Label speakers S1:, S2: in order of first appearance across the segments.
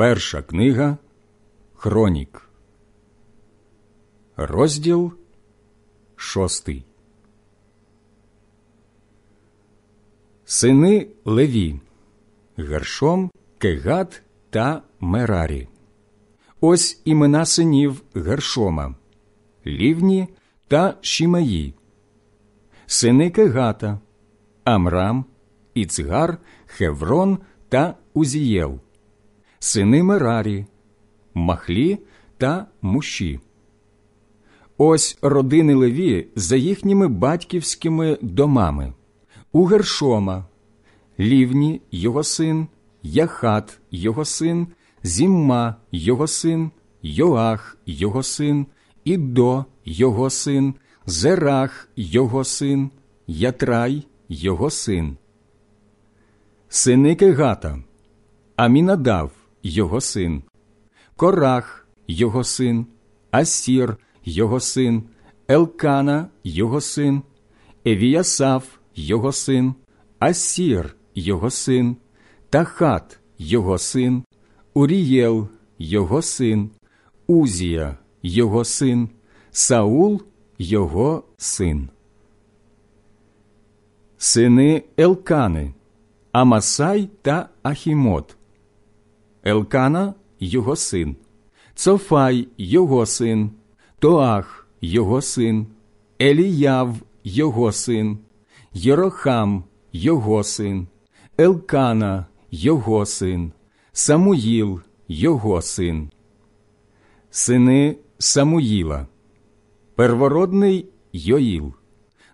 S1: Перша книга Хронік, розділ шостий. Сини Леві, Гершом, Кегат та Мерарі. Ось імена синів Гершома, Лівні та Шімаї, сини Кегата, Амрам, Іцгар, Хеврон та Узієл, сини Мерарі, Махлі та Муші. Ось родини Леві за їхніми батьківськими домами. У Гершома, Лівні його син, Яхат його син, Зімма його син, Йоах його син, Ідо його син, Зерах його син, Ятрай його син. Сини Кегата, Амінадав його син, Корах його син, Асір його син, Елкана його син, Евіясав його син, Асір його син, Тахат його син, Урієл його син, Узія його син, Саул його син. Сини Елкани, Амасай та Ахімот. Елкана його син, Цофай його син, Тоах його син, Еліяв його син, Єрохам його син, Елкана його син, Самуїл його син. Сини Самуїла, первородний Йоїл,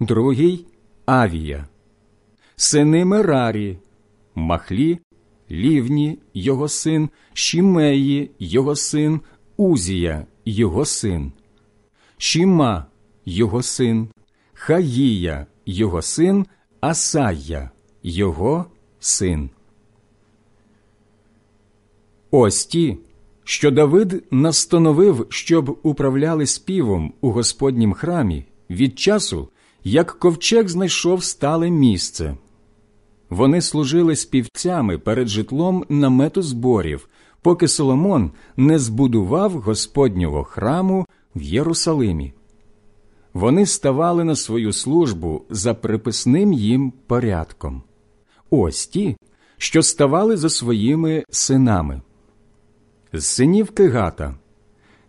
S1: другий Авія, сини Мерарі, Махлі, Лівні його син, Шімеї його син, Узія його син, Шіма його син, Хаїя його син, Асая його син. Ось ті, що Давид настановив, щоб управляли співом у Господнім храмі від часу, як ковчег знайшов стале місце. Вони служили співцями перед житлом намету зборів, поки Соломон не збудував Господнього храму в Єрусалимі. Вони ставали на свою службу за приписним їм порядком. Ось ті, що ставали за своїми синами. З синів Кигата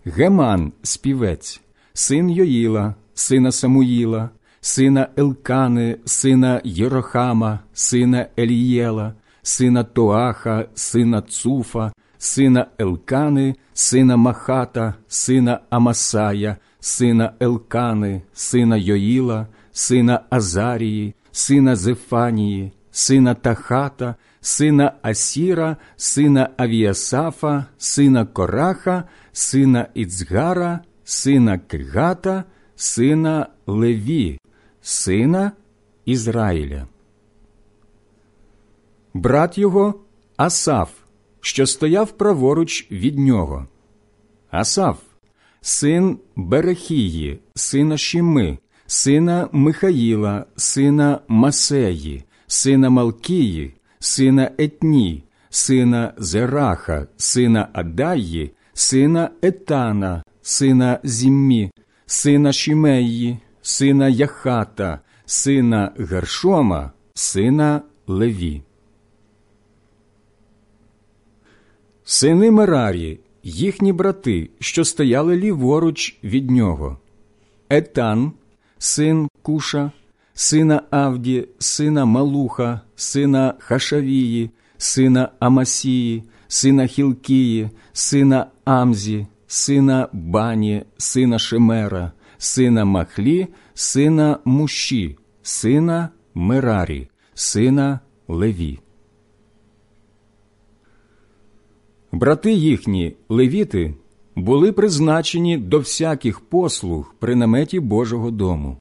S1: Геман співець, син Йоїла, сина Самуїла, сина Елкани, сина Єрохама, сина Елієла, сина Тоаха, сина Цуфа, сина Елкани, сина Махата, сина Амасая, сина Елкани, сина Йоїла, сина Азарії, сина Зефанії, сина Тахата, сина Асіра, сина Авіасафа, сина Кораха, сина Іцгара, сина Кигата, сина Леві, сина Ізраїля. Брат його Асаф, що стояв праворуч від нього. Асаф, син Берехії, сина Шіми, сина Михаїла, сина Масеї, сина Малкії, сина Етні, сина Зераха, сина Адаї, сина Етана, сина Зіммі, сина Шімеї, сина Яхата, сина Гершома, сина Леві. Сини Мерарі, їхні брати, що стояли ліворуч від нього, Етан, син Куша, сина Авді, сина Малуха, сина Хашавії, сина Амасії, сина Хілкії, сина Амзі, сина Бані, сина Шемера, сина Махлі, сина Муші, сина Мерарі, сина Леві. Брати їхні, левіти, були призначені до всяких послуг при наметі Божого дому.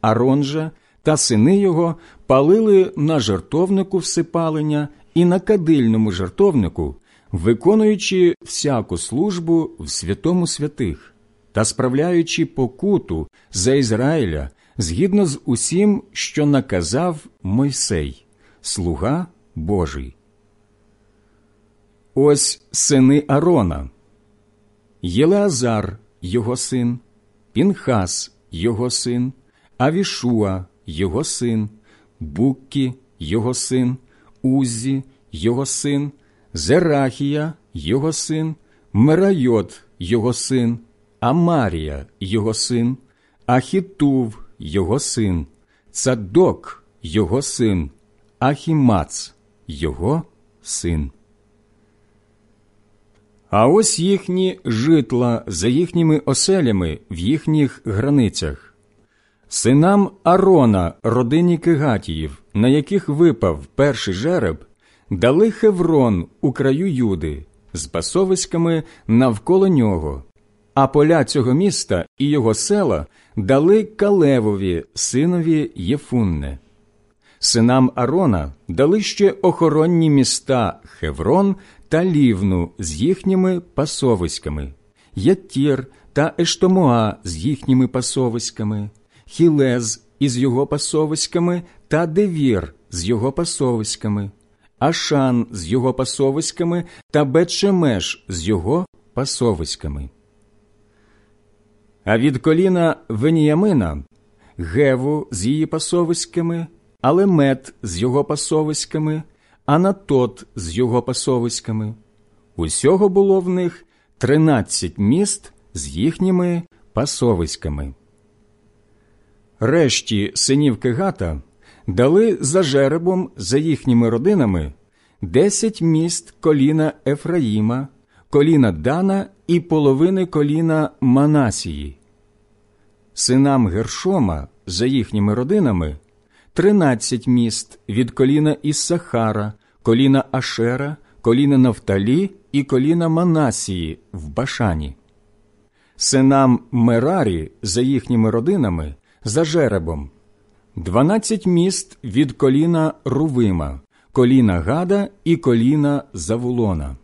S1: Арон же та сини його палили на жертовнику всипалення і на кадильному жертовнику, виконуючи всяку службу в святому святих та справляючи покуту за Ізраїля згідно з усім, що наказав Мойсей, слуга Божий. ось сини Арона, Єлеазар, його син, Пінхас, його син, Авішуа, його син, Буккі, його син, Уззі, його син, Зерахія, його син, Мерайот, його син, Амарія, його син, Ахітув, його син, Цадок, його син, Ахімац, його син. А ось їхні житла за їхніми оселями в їхніх границях. Синам Арона, родині Кигатіїв, на яких випав перший жереб, дали Хеврон у краю Юди з пасовиськами навколо нього, а поля цього міста і його села дали Калевові, синові Єфунне. Синам Арона дали ще охоронні міста Хеврон та Лівну з їхніми пасовиськами, Ятір та Ештомуа з їхніми пасовиськами, Хілез із його пасовиськами та Девір з його пасовиськами, Ашан з його пасовиськами та Бетшемеш з його пасовиськами. А від коліна Веніямина Геву з її пасовиськами, Алемет з його пасовиськами, Анатот з його пасовиськами. Усього було в них тринадцять міст з їхніми пасовиськами. Решті синів Кегата дали за жеребом за їхніми родинами десять міст коліна Ефраїма, коліна Дана і половини коліна Манасії. Синам Гершома за їхніми родинами тринадцять міст від коліна Іссахара, коліна Ашера, коліна Нафталі і коліна Манасії в Башані. Синам Мерарі за їхніми родинами за жеребом дванадцять міст від коліна Рувима, коліна Гада і коліна Завулона.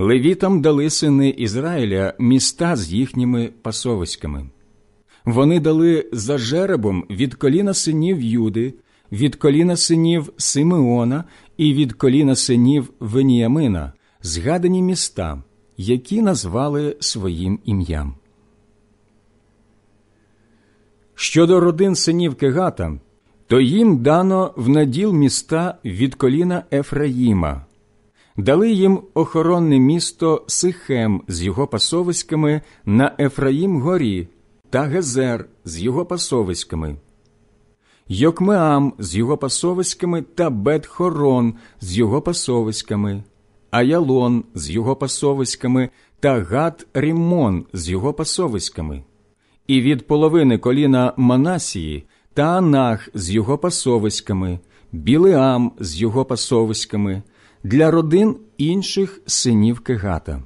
S1: Левітам дали сини Ізраїля міста з їхніми пасовиськами. Вони дали за жеребом від коліна синів Юди, від коліна синів Симеона і від коліна синів Веніямина згадані міста, які назвали своїм ім'ям. Щодо родин синів Кегата, то їм дано в наділ міста від коліна Ефраїма, дали їм охоронне місто Сихем з його пасовиськами на Ефраїм горі та Гезер з його пасовиськами, Йокмеам з його пасовиськами та Бет-Хорон з його пасовиськами, Аялон з його пасовиськами та Гат Рімон з його пасовиськами, і від половини коліна Манасії та Анах з його пасовиськами, Білеам з його пасовиськами, для родин інших синів Кегата.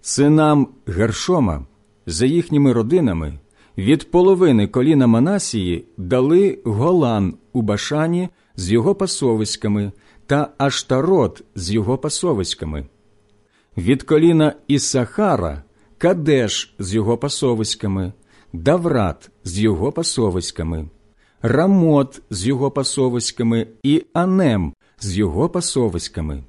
S1: Синам Гершома за їхніми родинами від половини коліна Манасії дали Голан у Башані з його пасовиськами та Аштарот з його пасовиськами, від коліна Ісахара Кадеш з його пасовиськами, Даврат з його пасовиськами, Рамот з його пасовиськами і Анем з його пасовиськами,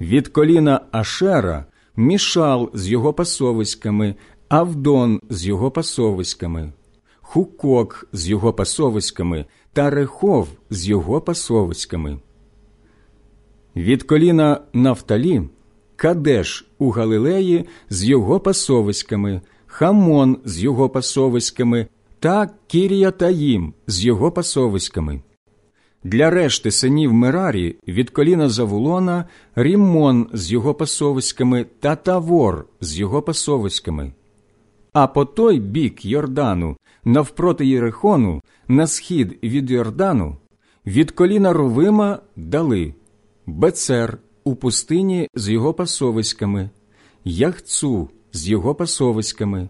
S1: від коліна Ашера Мішал з його пасовиськами, Авдон з його пасовиськами, Хукок з його пасовиськами та Рехов з його пасовиськами. Від коліна Нафталі Кадеш у Галилеї з його пасовиськами, Хамон з його пасовиськами та Кір'ятаїм з його пасовиськами. Для решти синів Мерарі від коліна Завулона Рімон з його пасовиськами та Тавор з його пасовиськами. А по той бік Йордану, навпроти Єрихону, на схід від Йордану, від коліна Рувима дали Бецер у пустині з його пасовиськами, Яхцу з його пасовиськами,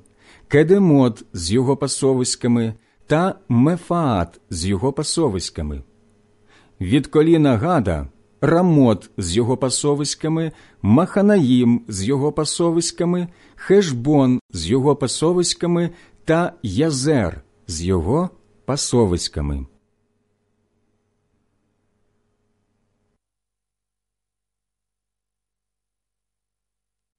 S1: Кедемот з його пасовиськами та Мефаат з його пасовиськами. Від коліна Гада Рамот з його пасовиськами, Маханаїм з його пасовиськами, Хешбон з його пасовиськами та Язер з його пасовиськами.